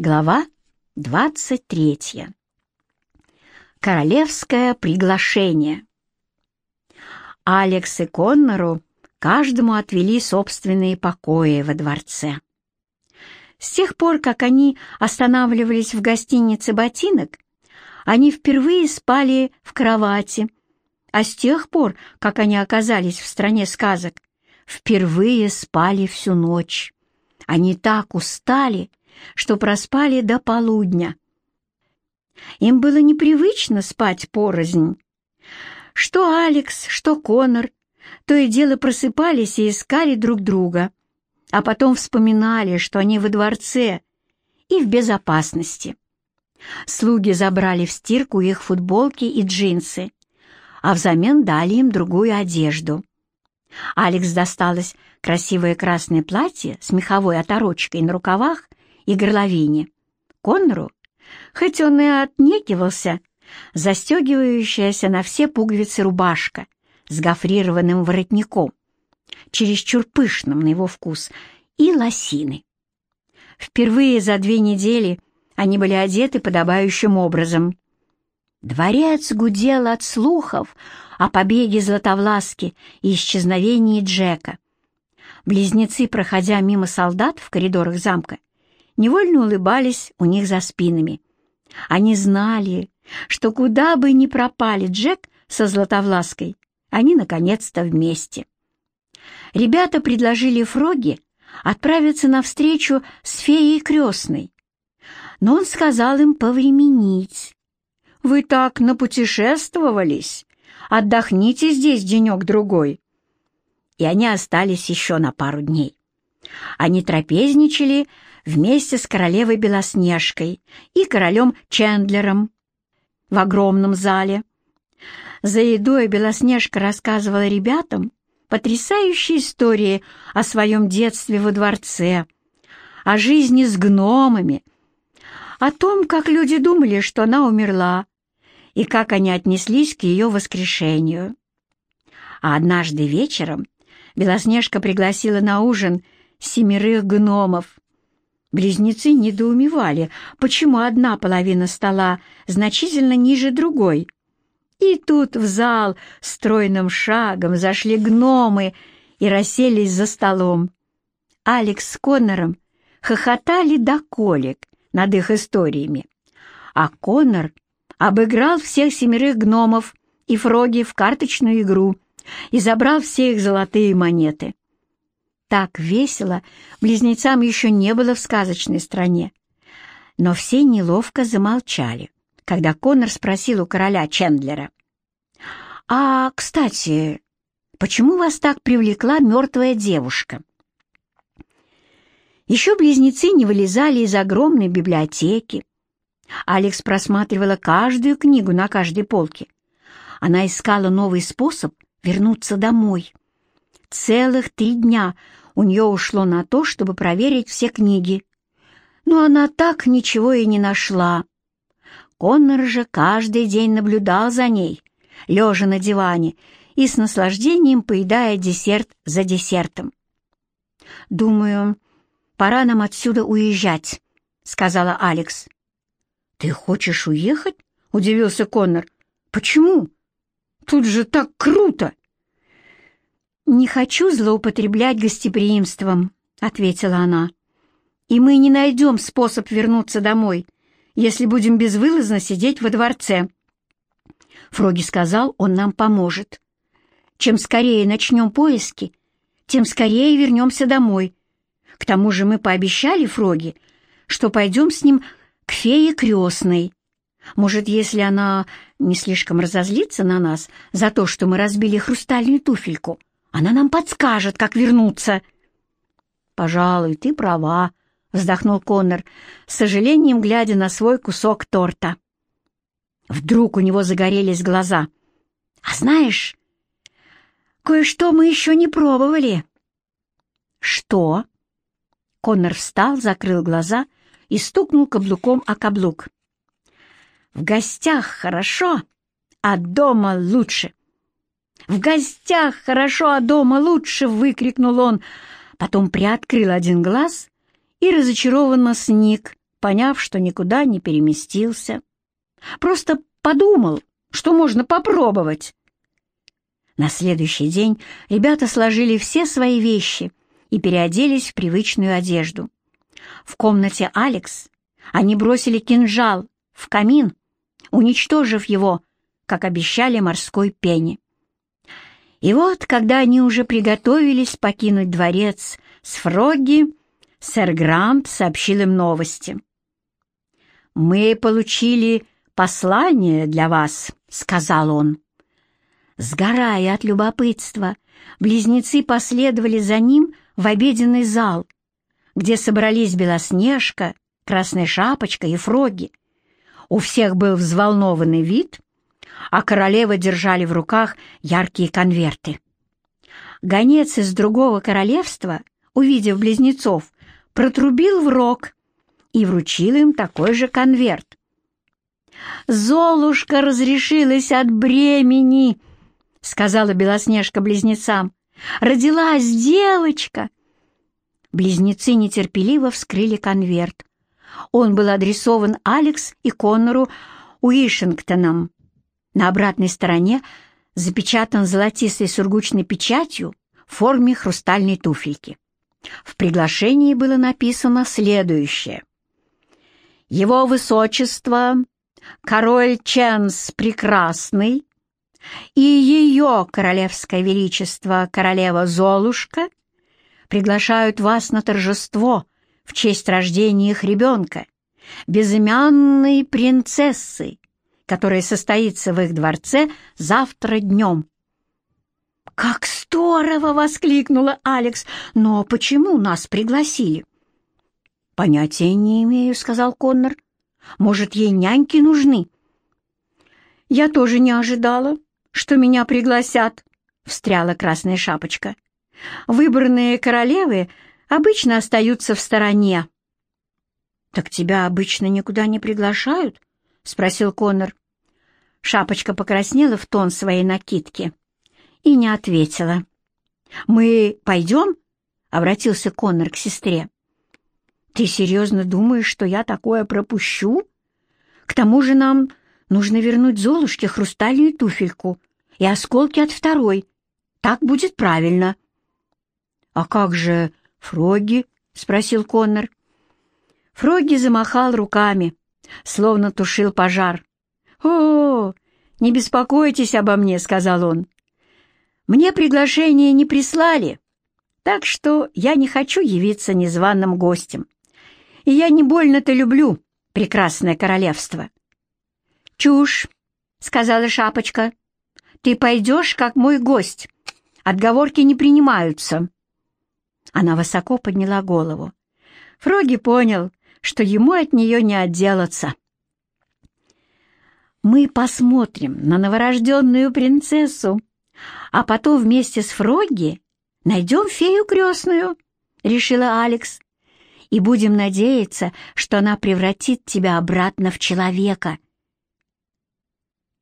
Глава 23. Королевское приглашение. Алекс и Коннору каждому отвели собственные покои во дворце. С тех пор, как они останавливались в гостинице «Ботинок», они впервые спали в кровати, а с тех пор, как они оказались в стране сказок, впервые спали всю ночь. Они так устали, что проспали до полудня. Им было непривычно спать порознь. Что Алекс, что Конор, то и дело просыпались и искали друг друга, а потом вспоминали, что они во дворце и в безопасности. Слуги забрали в стирку их футболки и джинсы, а взамен дали им другую одежду. Алекс досталось красивое красное платье с меховой оторочкой на рукавах и горловине. Коннору, хоть он и отнекивался, застегивающаяся на все пуговицы рубашка с гофрированным воротником, чересчур пышным на его вкус, и лосины. Впервые за две недели они были одеты подобающим образом. Дворец гудел от слухов о побеге Златовласки и исчезновении Джека. Близнецы, проходя мимо солдат в коридорах замка, невольно улыбались у них за спинами. Они знали, что куда бы ни пропали Джек со Златовлаской, они наконец-то вместе. Ребята предложили Фроге отправиться навстречу с феей крестной, но он сказал им повременить. «Вы так напутешествовались, отдохните здесь денек-другой». И они остались еще на пару дней. Они трапезничали вместе с королевой Белоснежкой и королем Чендлером в огромном зале. За едой Белоснежка рассказывала ребятам потрясающие истории о своем детстве во дворце, о жизни с гномами, о том, как люди думали, что она умерла, и как они отнеслись к ее воскрешению. А однажды вечером Белоснежка пригласила на ужин семерых гномов, Близнецы недоумевали, почему одна половина стола значительно ниже другой. И тут в зал стройным шагом зашли гномы и расселись за столом. Алекс с Коннором хохотали до колик над их историями, а Коннор обыграл всех семерых гномов и Фроги в карточную игру и забрал все их золотые монеты. Так весело близнецам еще не было в сказочной стране. Но все неловко замолчали, когда Коннор спросил у короля Чендлера. «А, кстати, почему вас так привлекла мертвая девушка?» Еще близнецы не вылезали из огромной библиотеки. Алекс просматривала каждую книгу на каждой полке. Она искала новый способ вернуться домой. Целых три дня у нее ушло на то, чтобы проверить все книги. Но она так ничего и не нашла. Коннор же каждый день наблюдал за ней, лежа на диване и с наслаждением поедая десерт за десертом. «Думаю, пора нам отсюда уезжать», — сказала Алекс. «Ты хочешь уехать?» — удивился Коннор. «Почему? Тут же так круто!» «Не хочу злоупотреблять гостеприимством», — ответила она. «И мы не найдем способ вернуться домой, если будем безвылазно сидеть во дворце». Фроги сказал, он нам поможет. Чем скорее начнем поиски, тем скорее вернемся домой. К тому же мы пообещали Фроги, что пойдем с ним к фее крестной. Может, если она не слишком разозлится на нас за то, что мы разбили хрустальную туфельку, она нам подскажет, как вернуться». «Пожалуй, ты права», — вздохнул Коннор, с сожалением глядя на свой кусок торта. Вдруг у него загорелись глаза. «А знаешь, кое-что мы еще не пробовали». «Что?» Коннор встал, закрыл глаза и стукнул каблуком о каблук. «В гостях хорошо, а дома лучше. «В гостях хорошо, а дома лучше!» — выкрикнул он. Потом приоткрыл один глаз и разочарованно сник, поняв, что никуда не переместился. Просто подумал, что можно попробовать. На следующий день ребята сложили все свои вещи и переоделись в привычную одежду. В комнате Алекс они бросили кинжал в камин, уничтожив его, как обещали морской пене. И вот, когда они уже приготовились покинуть дворец с Фрогги, сэр Грант сообщил им новости. «Мы получили послание для вас», — сказал он. Сгорая от любопытства, близнецы последовали за ним в обеденный зал, где собрались Белоснежка, Красная Шапочка и Фроги. У всех был взволнованный вид, а королева держали в руках яркие конверты. Гонец из другого королевства, увидев близнецов, протрубил в рог и вручил им такой же конверт. «Золушка разрешилась от бремени», — сказала Белоснежка близнецам. «Родилась девочка!» Близнецы нетерпеливо вскрыли конверт. Он был адресован Алекс и Коннору Уишингтоном. На обратной стороне запечатан золотистой сургучной печатью в форме хрустальной туфельки. В приглашении было написано следующее. «Его Высочество, король Ченс Прекрасный и ее Королевское Величество королева Золушка приглашают вас на торжество в честь рождения их ребенка, безымянной принцессы, которая состоится в их дворце завтра днем. «Как здорово!» — воскликнула Алекс. «Но почему нас пригласили?» «Понятия не имею», — сказал Коннор. «Может, ей няньки нужны?» «Я тоже не ожидала, что меня пригласят», — встряла Красная Шапочка. «Выбранные королевы обычно остаются в стороне». «Так тебя обычно никуда не приглашают?» — спросил Коннор. Шапочка покраснела в тон своей накидки и не ответила. «Мы пойдем?» — обратился Коннор к сестре. «Ты серьезно думаешь, что я такое пропущу? К тому же нам нужно вернуть Золушке хрустальную туфельку и осколки от второй. Так будет правильно». «А как же Фроги?» — спросил Коннор. Фроги замахал руками, словно тушил пожар. «О, не беспокойтесь обо мне», — сказал он. «Мне приглашение не прислали, так что я не хочу явиться незваным гостем. И я не больно-то люблю прекрасное королевство». «Чушь», — сказала Шапочка. «Ты пойдешь, как мой гость. Отговорки не принимаются». Она высоко подняла голову. Фроги понял, что ему от нее не отделаться. «Мы посмотрим на новорожденную принцессу, а потом вместе с Фрогги найдем фею крестную», — решила Алекс, «и будем надеяться, что она превратит тебя обратно в человека».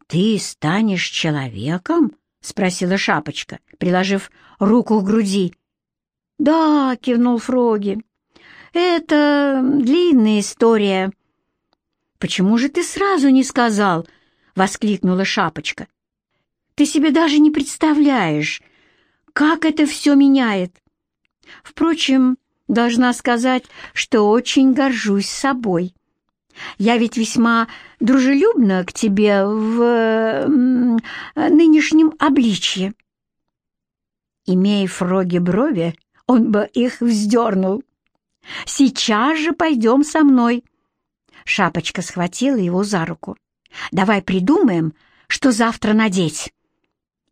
«Ты станешь человеком?» — спросила Шапочка, приложив руку к груди. «Да», — кивнул Фроги, — «это длинная история». «Почему же ты сразу не сказал?» — воскликнула Шапочка. «Ты себе даже не представляешь, как это все меняет. Впрочем, должна сказать, что очень горжусь собой. Я ведь весьма дружелюбна к тебе в нынешнем обличье». Имея фроги брови, он бы их вздернул. «Сейчас же пойдем со мной!» Шапочка схватила его за руку. «Давай придумаем, что завтра надеть!»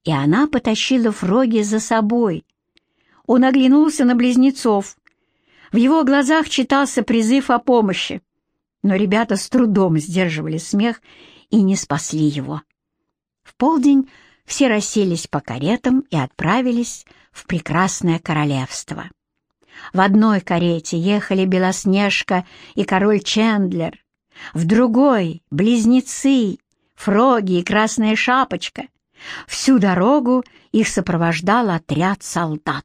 И она потащила Фроги за собой. Он оглянулся на близнецов. В его глазах читался призыв о помощи. Но ребята с трудом сдерживали смех и не спасли его. В полдень все расселись по каретам и отправились в прекрасное королевство. В одной карете ехали Белоснежка и король Чендлер, в другой — близнецы, Фроги и Красная Шапочка. Всю дорогу их сопровождал отряд солдат.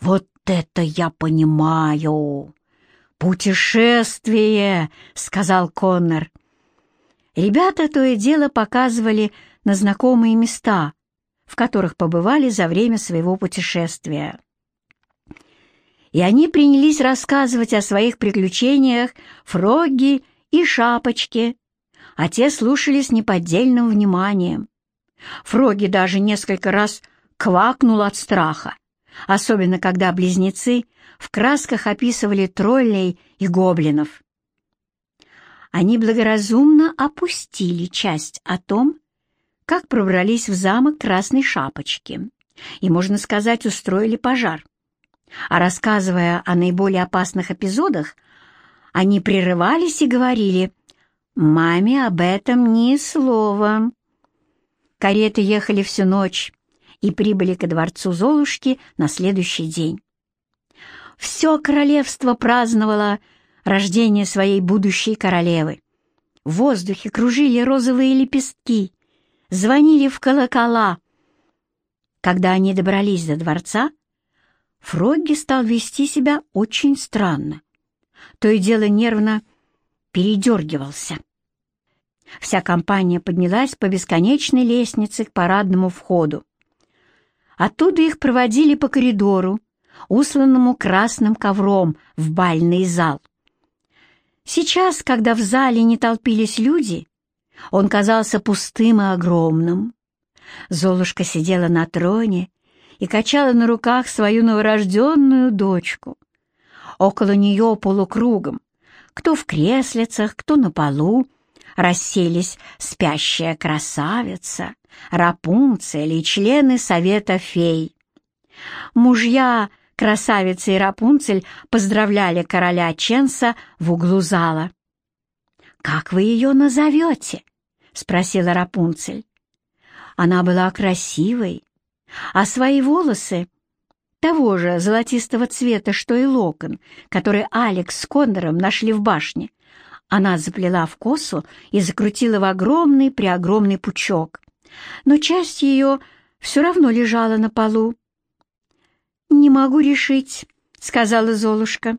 «Вот это я понимаю! «Путешествие!» — сказал Коннор. Ребята то и дело показывали на знакомые места, в которых побывали за время своего путешествия. И они принялись рассказывать о своих приключениях Фрогги и Шапочке, а те слушали с неподдельным вниманием. Фроги даже несколько раз квакнул от страха, особенно когда близнецы в красках описывали троллей и гоблинов. Они благоразумно опустили часть о том, как пробрались в замок Красной Шапочки и, можно сказать, устроили пожар. А рассказывая о наиболее опасных эпизодах, они прерывались и говорили «Маме об этом ни слова». Кареты ехали всю ночь и прибыли ко дворцу Золушки на следующий день. Все королевство праздновало рождение своей будущей королевы. В воздухе кружили розовые лепестки, звонили в колокола. Когда они добрались до дворца, Фрогги стал вести себя очень странно. То и дело нервно передергивался. Вся компания поднялась по бесконечной лестнице к парадному входу. Оттуда их проводили по коридору, усланному красным ковром в бальный зал. Сейчас, когда в зале не толпились люди, он казался пустым и огромным. Золушка сидела на троне и качала на руках свою новорожденную дочку. Около нее полукругом, кто в креслицах, кто на полу, расселись спящая красавица, Рапунцель и члены Совета фей. Мужья красавицы и Рапунцель поздравляли короля Ченса в углу зала. «Как вы ее назовете?» — спросила Рапунцель. Она была красивой, а свои волосы того же золотистого цвета, что и локон, который Алекс с Коннором нашли в башне, она заплела в косу и закрутила в огромный-преогромный пучок. Но часть ее все равно лежала на полу. «Не могу решить», — сказала Золушка.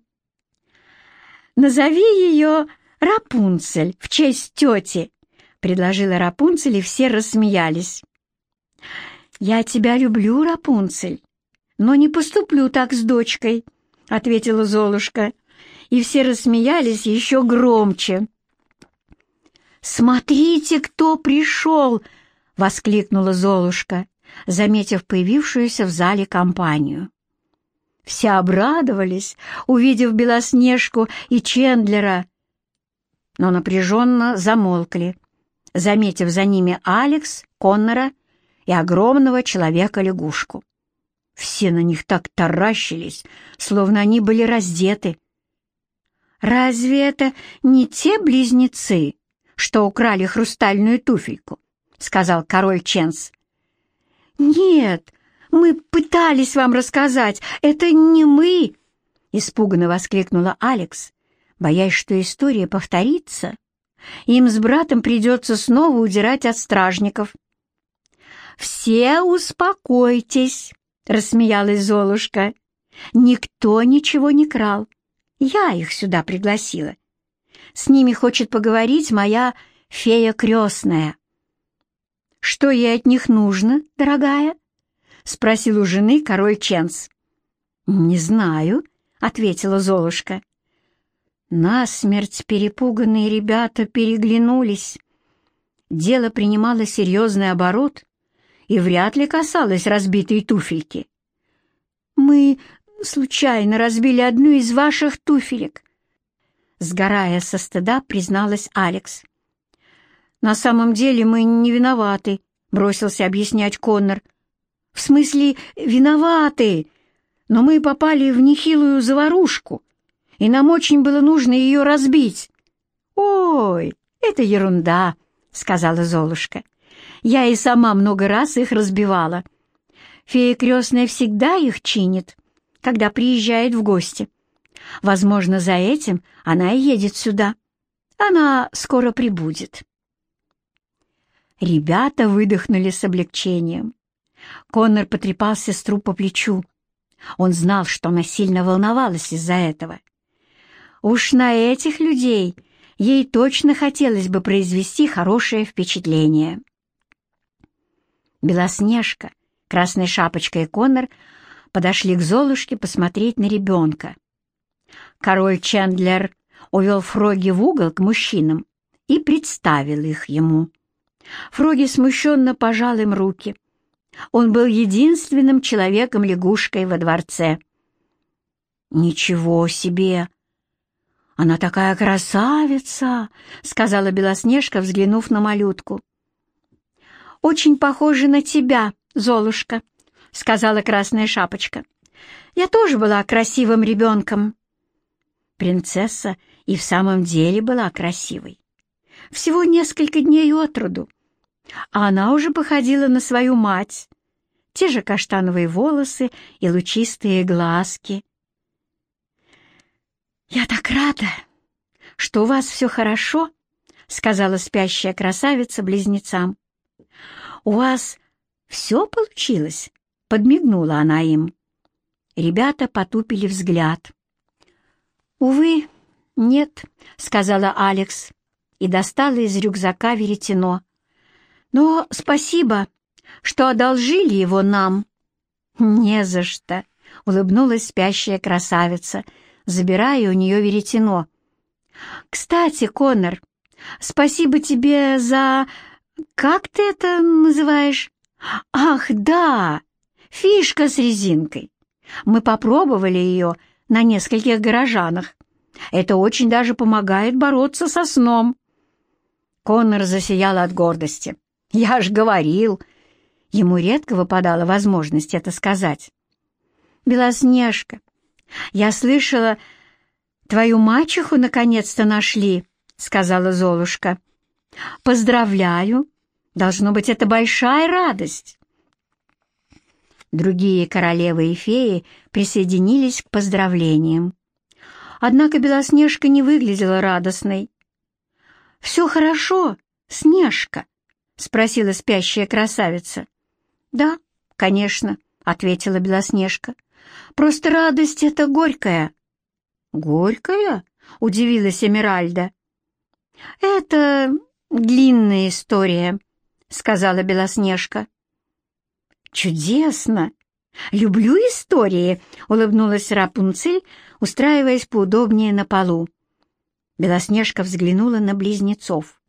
«Назови ее Рапунцель в честь тети», — предложила Рапунцель, и все рассмеялись. «Я тебя люблю, Рапунцель, но не поступлю так с дочкой», — ответила Золушка и все рассмеялись еще громче. «Смотрите, кто пришел!» — воскликнула Золушка, заметив появившуюся в зале компанию. Все обрадовались, увидев Белоснежку и Чендлера, но напряженно замолкли, заметив за ними Алекс, Коннора и огромного человека-лягушку. Все на них так таращились, словно они были раздеты, «Разве это не те близнецы, что украли хрустальную туфельку?» — сказал король Ченс. «Нет, мы пытались вам рассказать, это не мы!» — испуганно воскликнула Алекс, боясь, что история повторится. Им с братом придется снова удирать от стражников. «Все успокойтесь!» — рассмеялась Золушка. «Никто ничего не крал. Я их сюда пригласила. С ними хочет поговорить моя фея крестная. «Что ей от них нужно, дорогая?» — спросил у жены король Ченс. «Не знаю», — ответила Золушка. Насмерть перепуганные ребята переглянулись. Дело принимало серьезный оборот и вряд ли касалось разбитой туфельки. «Мы случайно разбили одну из ваших туфелек», — сгорая со стыда, призналась Алекс. «На самом деле мы не виноваты», — бросился объяснять Коннор. «В смысле, виноваты, но мы попали в нехилую заварушку, и нам очень было нужно ее разбить». «Ой, это ерунда», — сказала Золушка. «Я и сама много раз их разбивала. Фея крестная всегда их чинит» когда приезжает в гости. Возможно, за этим она и едет сюда. Она скоро прибудет. Ребята выдохнули с облегчением. Коннор потрепал сестру по плечу. Он знал, что она сильно волновалась из-за этого. Уж на этих людей ей точно хотелось бы произвести хорошее впечатление. Белоснежка, Красная Шапочка и Коннор подошли к Золушке посмотреть на ребенка. Король Чендлер увел Фроги в угол к мужчинам и представил их ему. Фроги смущенно пожал им руки. Он был единственным человеком-лягушкой во дворце. «Ничего себе!» «Она такая красавица!» — сказала Белоснежка, взглянув на малютку. «Очень похожа на тебя, Золушка», — сказала Красная Шапочка. «Я тоже была красивым ребенком». Принцесса и в самом деле была красивой. Всего несколько дней от роду, а она уже походила на свою мать. Те же каштановые волосы и лучистые глазки — «Я так рада, что у вас все хорошо», — сказала спящая красавица близнецам. «У вас все получилось?» — подмигнула она им. Ребята потупили взгляд. «Увы, нет», — сказала Алекс и достала из рюкзака веретено. «Но спасибо, что одолжили его нам». «Не за что», — улыбнулась спящая красавица, — забирая у нее веретено. «Кстати, Конор, спасибо тебе за... Как ты это называешь? Ах, да, фишка с резинкой. Мы попробовали ее на нескольких горожанах. Это очень даже помогает бороться со сном». Коннор засиял от гордости. «Я ж говорил!» Ему редко выпадала возможность это сказать. «Белоснежка, «Я слышала, твою мачеху наконец-то нашли», — сказала Золушка. «Поздравляю! Должно быть, это большая радость!» Другие королевы и феи присоединились к поздравлениям. Однако Белоснежка не выглядела радостной. «Все хорошо, Снежка?» — спросила спящая красавица. «Да, конечно», — ответила Белоснежка. Просто радость — это горькая». «Горькая?» — удивилась Эмиральда. «Это длинная история», — сказала Белоснежка. «Чудесно! Люблю истории!» — улыбнулась Рапунцель, устраиваясь поудобнее на полу. Белоснежка взглянула на близнецов.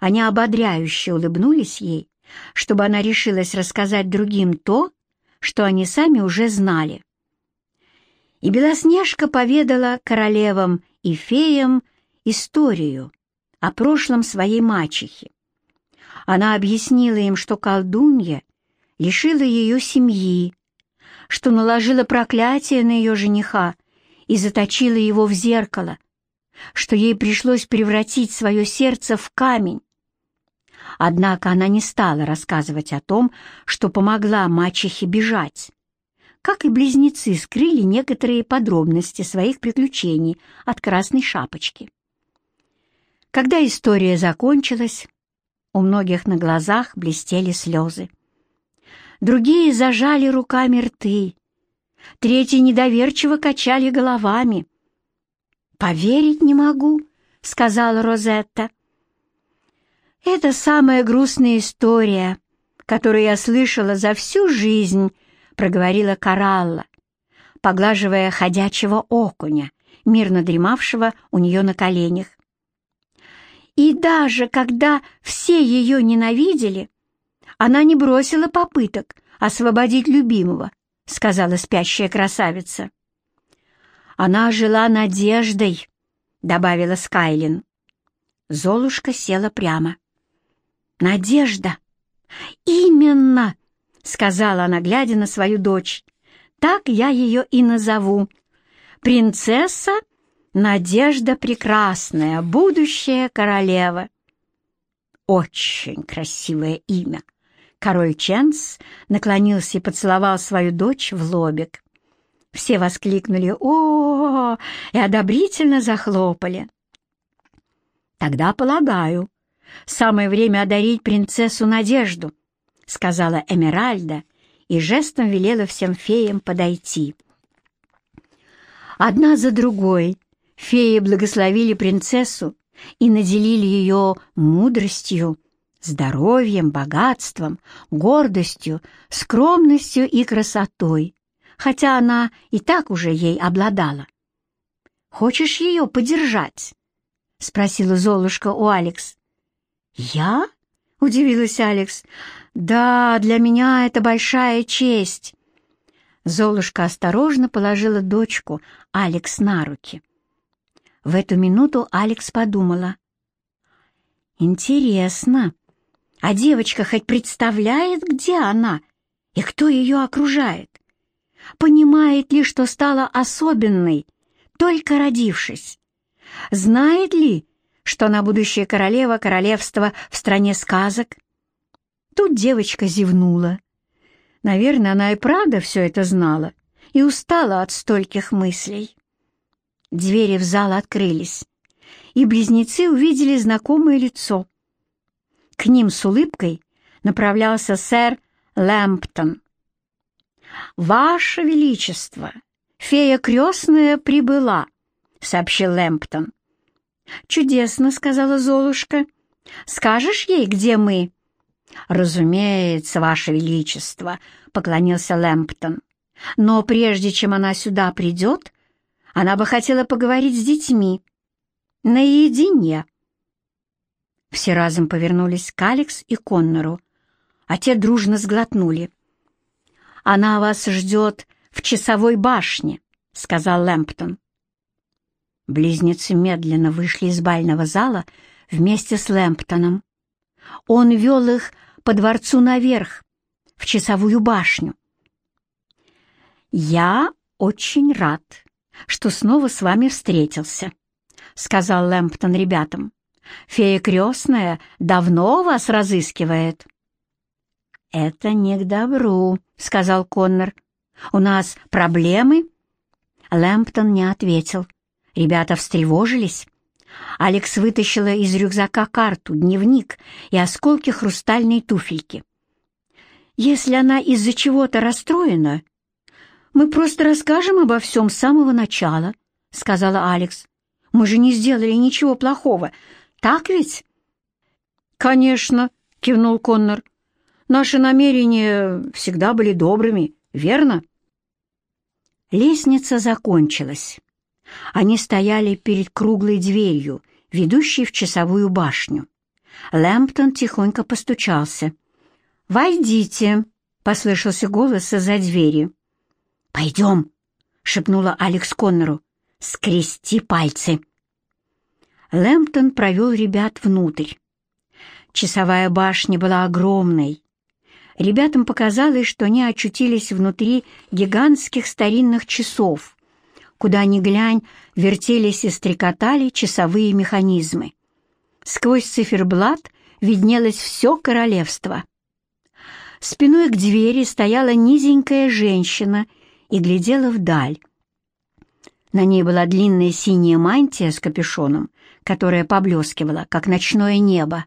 Они ободряюще улыбнулись ей, чтобы она решилась рассказать другим то, что они сами уже знали. И Белоснежка поведала королевам и феям историю о прошлом своей мачехи. Она объяснила им, что колдунья лишила ее семьи, что наложила проклятие на ее жениха и заточила его в зеркало, что ей пришлось превратить свое сердце в камень, Однако она не стала рассказывать о том, что помогла мачехе бежать. Как и близнецы скрыли некоторые подробности своих приключений от Красной Шапочки. Когда история закончилась, у многих на глазах блестели слезы. Другие зажали руками рты, третьи недоверчиво качали головами. «Поверить не могу», — сказала Розетта. «Это самая грустная история, которую я слышала за всю жизнь», — проговорила Коралла, поглаживая ходячего окуня, мирно дремавшего у нее на коленях. И даже когда все ее ненавидели, она не бросила попыток освободить любимого, — сказала спящая красавица. «Она жила надеждой», — добавила Скайлин. Золушка села прямо. «Надежда!» «Именно!» — сказала она, глядя на свою дочь. «Так я ее и назову. Принцесса Надежда Прекрасная, будущая королева». Очень красивое имя. Король Ченс наклонился и поцеловал свою дочь в лобик. Все воскликнули «О!» и одобрительно захлопали. «Тогда, полагаю, самое время одарить принцессу Надежду», — сказала Эмеральда и жестом велела всем феям подойти. Одна за другой Феи благословили принцессу и наделили ее мудростью, здоровьем, богатством, гордостью, скромностью и красотой, хотя она и так уже ей обладала. «Хочешь ее подержать?» — спросила Золушка у Алекс. «Я?» — удивилась Алекс. «Да, для меня это большая честь». Золушка осторожно положила дочку Алекс на руки. В эту минуту Алекс подумала. «Интересно, а девочка хоть представляет, где она и кто ее окружает? Понимает ли, что стала особенной, только родившись? Знает ли, что она будущая королева королевства в стране сказок?» Тут девочка зевнула. Наверное, она и правда все это знала и устала от стольких мыслей. Двери в зал открылись, и близнецы увидели знакомое лицо. К ним с улыбкой направлялся сэр Лэмптон. «Ваше Величество, фея крестная прибыла», — сообщил Лэмптон. «Чудесно», — сказала Золушка. «Скажешь ей, где мы?» «Разумеется, Ваше Величество», — поклонился Лэмптон. «Но прежде чем она сюда придет, она бы хотела поговорить с детьми. Наедине». Все разом повернулись к Алекс и Коннору, а те дружно сглотнули. «Она вас ждет в часовой башне», — сказал Лэмптон. Близнецы медленно вышли из бального зала вместе с Лэмптоном. Он вел их по дворцу наверх, в часовую башню. «Я очень рад, что снова с вами встретился», — сказал Лэмптон ребятам. «Фея крестная давно вас разыскивает». «Это не к добру», — сказал Коннор. «У нас проблемы?» Лэмптон не ответил. Ребята встревожились. Алекс вытащила из рюкзака карту, дневник и осколки хрустальной туфельки. «Если она из-за чего-то расстроена, мы просто расскажем обо всем с самого начала», — сказала Алекс. «Мы же не сделали ничего плохого, так ведь?» «Конечно», — кивнул Коннор. «Наши намерения всегда были добрыми, верно?» Лестница закончилась. Они стояли перед круглой дверью, ведущей в часовую башню. Лэмптон тихонько постучался. «Войдите!» — послышался голос из-за двери. «Пойдем!» — шепнула Алекс Коннору. «Скрести пальцы!» Лэмптон провел ребят внутрь. Часовая башня была огромной. Ребятам показалось, что они очутились внутри гигантских старинных часов, Куда ни глянь, вертелись и стрекотали часовые механизмы. Сквозь циферблат виднелось все королевство. Спиной к двери стояла низенькая женщина и глядела вдаль. На ней была длинная синяя мантия с капюшоном, которая поблескивала, как ночное небо.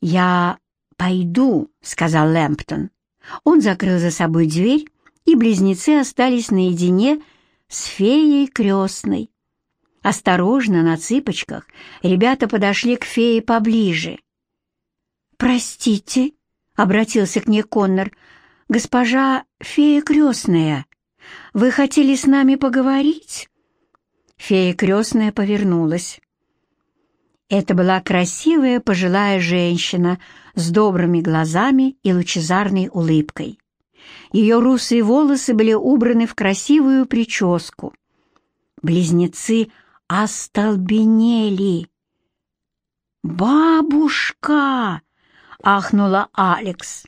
«Я пойду», — сказал Лэмптон. Он закрыл за собой дверь, и близнецы остались наедине с феей крестной. Осторожно, на цыпочках, ребята подошли к фее поближе. «Простите», — обратился к ней Коннор, — «госпожа фея крестная, вы хотели с нами поговорить?» Фея крестная повернулась. Это была красивая пожилая женщина с добрыми глазами и лучезарной улыбкой. Ее русые волосы были убраны в красивую прическу. Близнецы остолбенели. «Бабушка!» — ахнула Алекс.